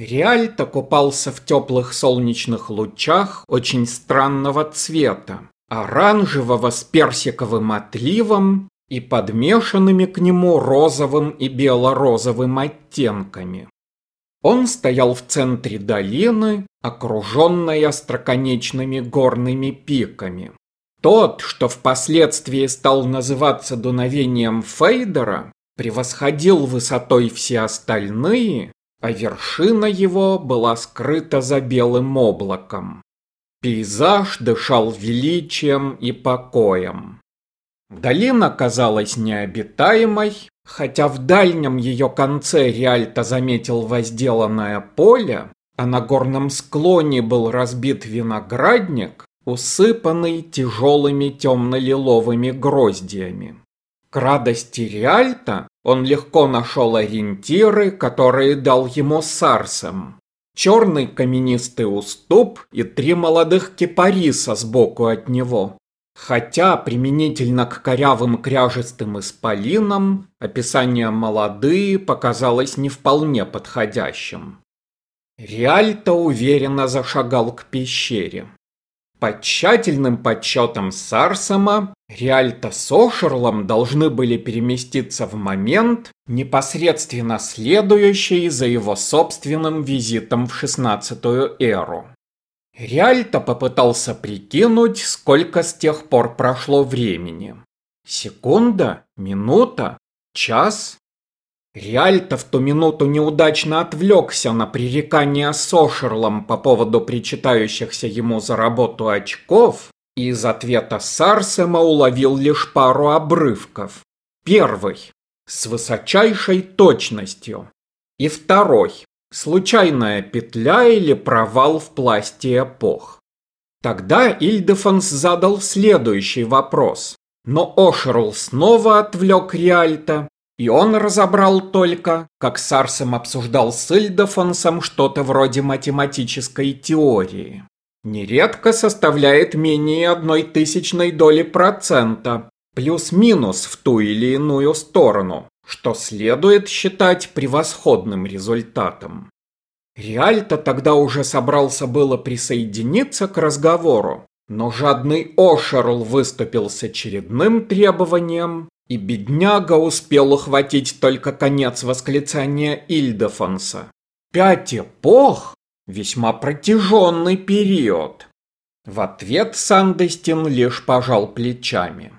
Реальто купался в теплых солнечных лучах очень странного цвета, оранжевого с персиковым отливом и подмешанными к нему розовым и бело-розовым оттенками. Он стоял в центре долины, окруженной остроконечными горными пиками. Тот, что впоследствии стал называться дуновением Фейдера, превосходил высотой все остальные, а вершина его была скрыта за белым облаком. Пейзаж дышал величием и покоем. Долина казалась необитаемой, хотя в дальнем ее конце Риальто заметил возделанное поле, а на горном склоне был разбит виноградник, усыпанный тяжелыми темно-лиловыми гроздьями. К радости Риальто он легко нашел ориентиры, которые дал ему Сарсом. Черный каменистый уступ и три молодых кипариса сбоку от него. Хотя применительно к корявым кряжестым исполинам описание «молодые» показалось не вполне подходящим. Риальто уверенно зашагал к пещере. По тщательным подсчетам Сарсома, Риальто с Ошерлом должны были переместиться в момент, непосредственно следующий за его собственным визитом в шестнадцатую эру. Риальто попытался прикинуть, сколько с тех пор прошло времени. Секунда? Минута? Час? Риальто в ту минуту неудачно отвлекся на пререкание с Ошерлом по поводу причитающихся ему за работу очков и из ответа Сарсема уловил лишь пару обрывков. Первый – с высочайшей точностью. И второй – случайная петля или провал в пласте эпох. Тогда Ильдефонс задал следующий вопрос, но Ошерл снова отвлек Риальто и он разобрал только, как Сарсом обсуждал с Ильдофонсом что-то вроде математической теории. Нередко составляет менее одной тысячной доли процента, плюс-минус в ту или иную сторону, что следует считать превосходным результатом. Реальто тогда уже собрался было присоединиться к разговору, но жадный Ошерл выступил с очередным требованием, и бедняга успел ухватить только конец восклицания Ильдефонса. «Пять эпох? Весьма протяженный период!» В ответ Сандестин лишь пожал плечами.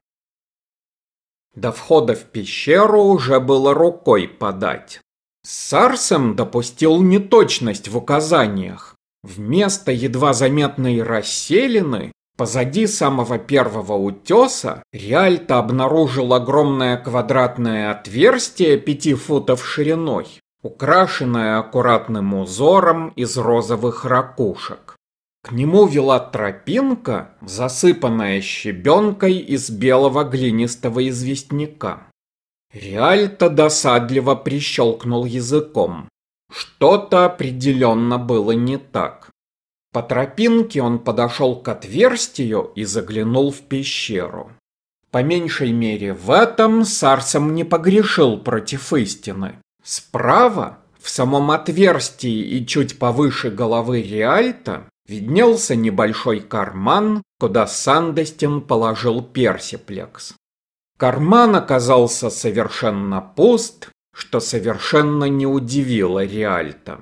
До входа в пещеру уже было рукой подать. Сарсем допустил неточность в указаниях. Вместо едва заметной расселины Позади самого первого утеса Риальто обнаружил огромное квадратное отверстие пяти футов шириной, украшенное аккуратным узором из розовых ракушек. К нему вела тропинка, засыпанная щебенкой из белого глинистого известняка. Риальто досадливо прищелкнул языком. Что-то определенно было не так. По тропинке он подошел к отверстию и заглянул в пещеру. По меньшей мере в этом Сарсом не погрешил против истины. Справа, в самом отверстии и чуть повыше головы Риальта, виднелся небольшой карман, куда Сандестин положил персиплекс. Карман оказался совершенно пуст, что совершенно не удивило Риальта.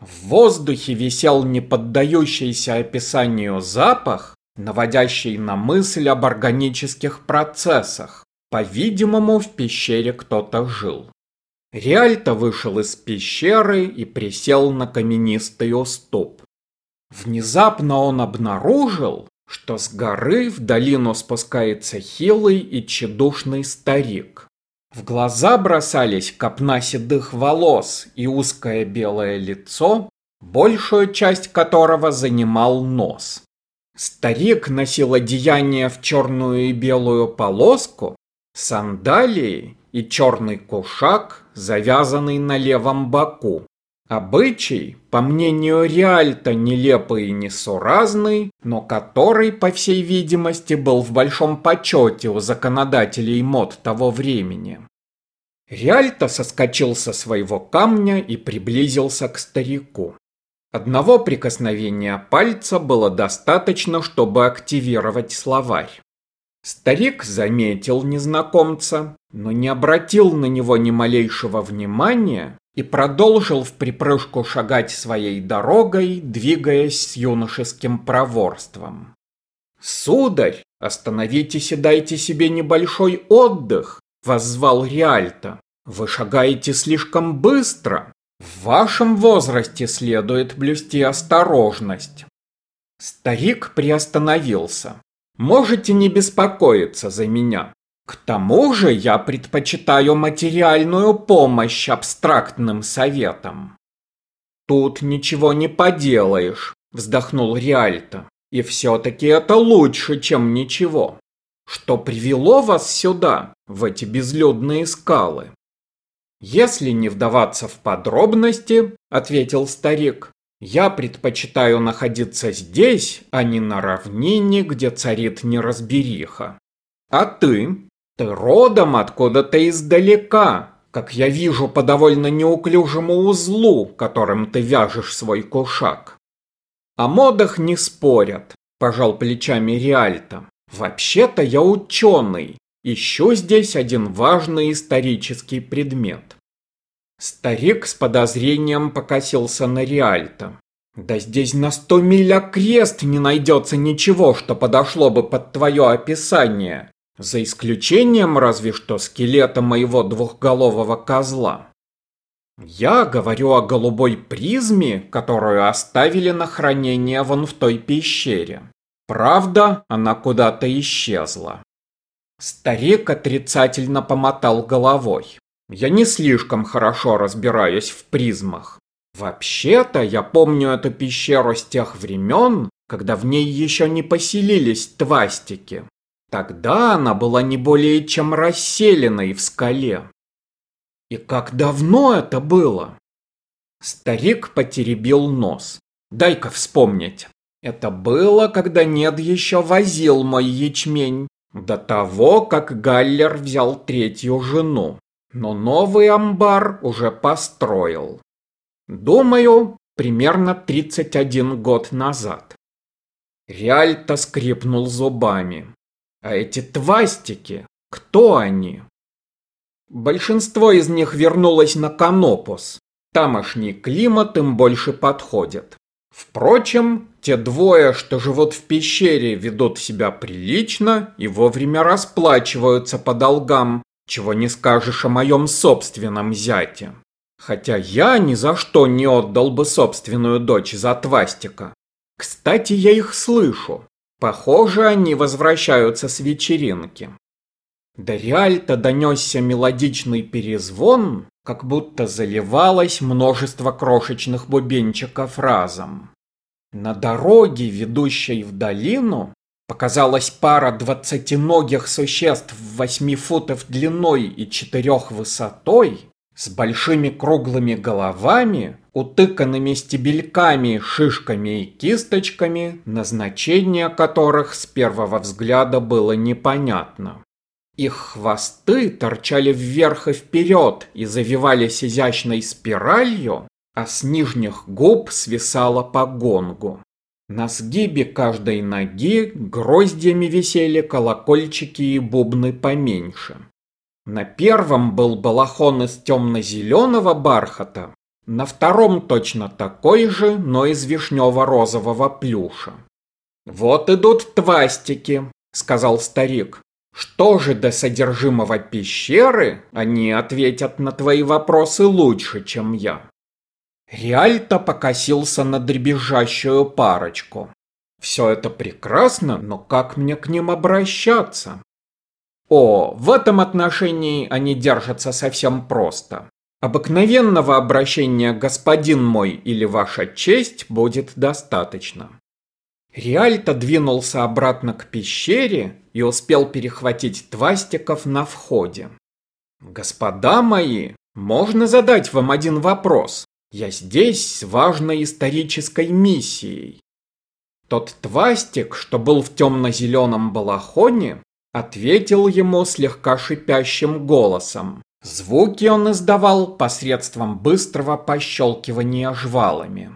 В воздухе висел неподдающийся описанию запах, наводящий на мысль об органических процессах. По-видимому, в пещере кто-то жил. Риальто вышел из пещеры и присел на каменистый уступ. Внезапно он обнаружил, что с горы в долину спускается хилый и тщедушный старик. В глаза бросались копна седых волос и узкое белое лицо, большую часть которого занимал нос. Старик носил одеяние в черную и белую полоску, сандалии и черный кушак, завязанный на левом боку. Обычай, по мнению Риальта, нелепый и несуразный, но который, по всей видимости, был в большом почете у законодателей мод того времени. Риальто соскочил со своего камня и приблизился к старику. Одного прикосновения пальца было достаточно, чтобы активировать словарь. Старик заметил незнакомца, но не обратил на него ни малейшего внимания и продолжил в припрыжку шагать своей дорогой, двигаясь с юношеским проворством. «Сударь, остановитесь и дайте себе небольшой отдых», — воззвал Риальто. «Вы шагаете слишком быстро. В вашем возрасте следует блюсти осторожность». Старик приостановился. «Можете не беспокоиться за меня. К тому же я предпочитаю материальную помощь абстрактным советам». «Тут ничего не поделаешь», — вздохнул Риальто. «И все-таки это лучше, чем ничего. Что привело вас сюда, в эти безлюдные скалы?» «Если не вдаваться в подробности», — ответил старик, — «я предпочитаю находиться здесь, а не на равнине, где царит неразбериха. А ты? Ты родом откуда-то издалека, как я вижу по довольно неуклюжему узлу, которым ты вяжешь свой кушак». «О модах не спорят», — пожал плечами Риальто. «Вообще-то я ученый, Ищу здесь один важный исторический предмет. Старик с подозрением покосился на Риальто. Да здесь на сто миль окрест не найдется ничего, что подошло бы под твое описание, за исключением разве что скелета моего двухголового козла. Я говорю о голубой призме, которую оставили на хранение вон в той пещере. Правда, она куда-то исчезла. Старик отрицательно помотал головой. Я не слишком хорошо разбираюсь в призмах. Вообще-то я помню эту пещеру с тех времен, когда в ней еще не поселились твастики. Тогда она была не более чем расселенной в скале. И как давно это было? Старик потеребил нос. Дай-ка вспомнить. Это было, когда Нед еще возил мой ячмень. До того, как Галлер взял третью жену. Но новый амбар уже построил. Думаю, примерно 31 год назад. Реальто скрипнул зубами. А эти твастики, кто они? Большинство из них вернулось на Канопус. Тамошний климат им больше подходит. Впрочем, те двое, что живут в пещере, ведут себя прилично и вовремя расплачиваются по долгам, чего не скажешь о моем собственном зяте. Хотя я ни за что не отдал бы собственную дочь за Твастика. Кстати, я их слышу. Похоже, они возвращаются с вечеринки. До Риальто донесся мелодичный перезвон, как будто заливалось множество крошечных бубенчиков разом. На дороге, ведущей в долину, показалась пара двадцатиногих существ в восьми футов длиной и четырех высотой, с большими круглыми головами, утыканными стебельками, шишками и кисточками, назначение которых с первого взгляда было непонятно. Их хвосты торчали вверх и вперед и завивались изящной спиралью, а с нижних губ свисало по гонгу. На сгибе каждой ноги гроздьями висели колокольчики и бубны поменьше. На первом был балахон из темно-зеленого бархата, на втором точно такой же, но из вишнево-розового плюша. «Вот идут твастики», — сказал старик. Что же до содержимого пещеры, они ответят на твои вопросы лучше, чем я. Реальто покосился на дребезжащую парочку. Все это прекрасно, но как мне к ним обращаться? О, в этом отношении они держатся совсем просто. Обыкновенного обращения «господин мой» или «ваша честь» будет достаточно. Риальто двинулся обратно к пещере и успел перехватить твастиков на входе. «Господа мои, можно задать вам один вопрос? Я здесь с важной исторической миссией». Тот твастик, что был в темно-зеленом балахоне, ответил ему слегка шипящим голосом, Звуки он издавал посредством быстрого пощелкивания жвалами.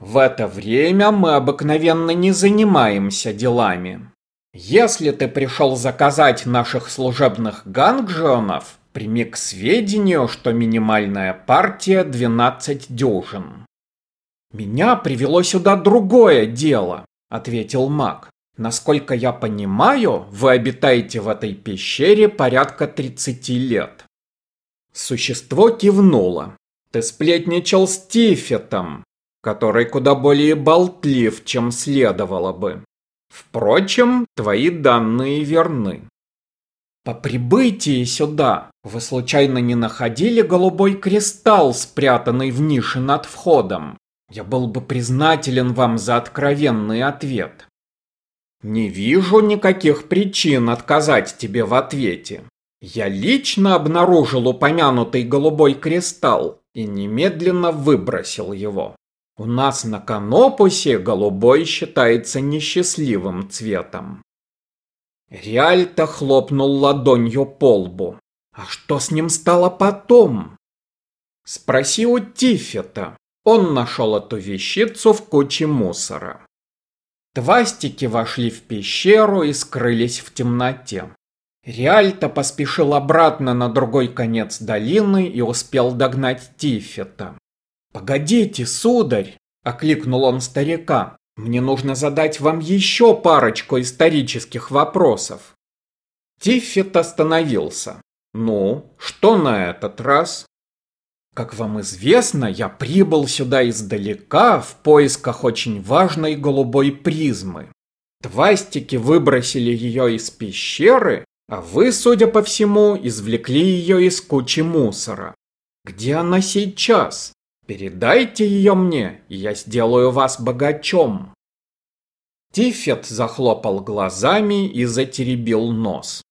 В это время мы обыкновенно не занимаемся делами. Если ты пришел заказать наших служебных гангжонов, прими к сведению, что минимальная партия 12 дюжин. Меня привело сюда другое дело, ответил маг. Насколько я понимаю, вы обитаете в этой пещере порядка 30 лет. Существо кивнуло. Ты сплетничал с Тифетом, который куда более болтлив, чем следовало бы. Впрочем, твои данные верны. По прибытии сюда вы случайно не находили голубой кристалл, спрятанный в нише над входом? Я был бы признателен вам за откровенный ответ. Не вижу никаких причин отказать тебе в ответе. Я лично обнаружил упомянутый голубой кристалл и немедленно выбросил его. У нас на Канопусе голубой считается несчастливым цветом. Реальто хлопнул ладонью по лбу. А что с ним стало потом? Спроси у Тифета. Он нашел эту вещицу в куче мусора. Твастики вошли в пещеру и скрылись в темноте. Реальто поспешил обратно на другой конец долины и успел догнать Тифета. «Погодите, сударь!» – окликнул он старика. «Мне нужно задать вам еще парочку исторических вопросов». Тиффет остановился. «Ну, что на этот раз?» «Как вам известно, я прибыл сюда издалека в поисках очень важной голубой призмы. Твастики выбросили ее из пещеры, а вы, судя по всему, извлекли ее из кучи мусора. Где она сейчас? Передайте ее мне, и я сделаю вас богачом. Тифет захлопал глазами и затеребил нос.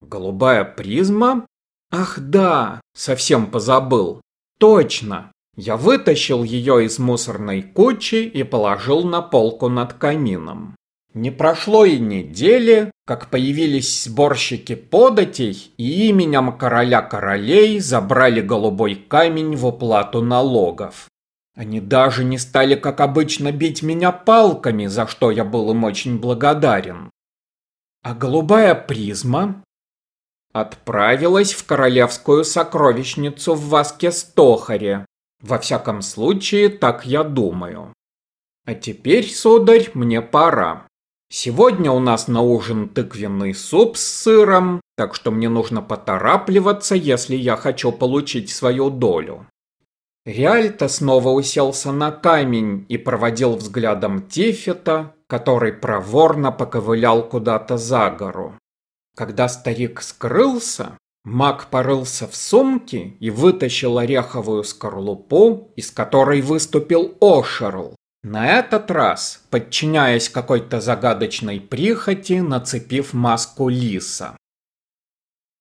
Голубая призма? Ах да, совсем позабыл. Точно. Я вытащил ее из мусорной кучи и положил на полку над камином. Не прошло и недели, как появились сборщики податей и именем короля королей забрали голубой камень в уплату налогов. Они даже не стали, как обычно, бить меня палками, за что я был им очень благодарен. А голубая призма отправилась в королевскую сокровищницу в Васке-Стохаре. Во всяком случае, так я думаю. А теперь, сударь, мне пора. Сегодня у нас на ужин тыквенный суп с сыром, так что мне нужно поторапливаться, если я хочу получить свою долю. Реальто снова уселся на камень и проводил взглядом Тифета, который проворно поковылял куда-то за гору. Когда старик скрылся, маг порылся в сумке и вытащил ореховую скорлупу, из которой выступил Ошерл, на этот раз, подчиняясь какой-то загадочной прихоти, нацепив маску лиса.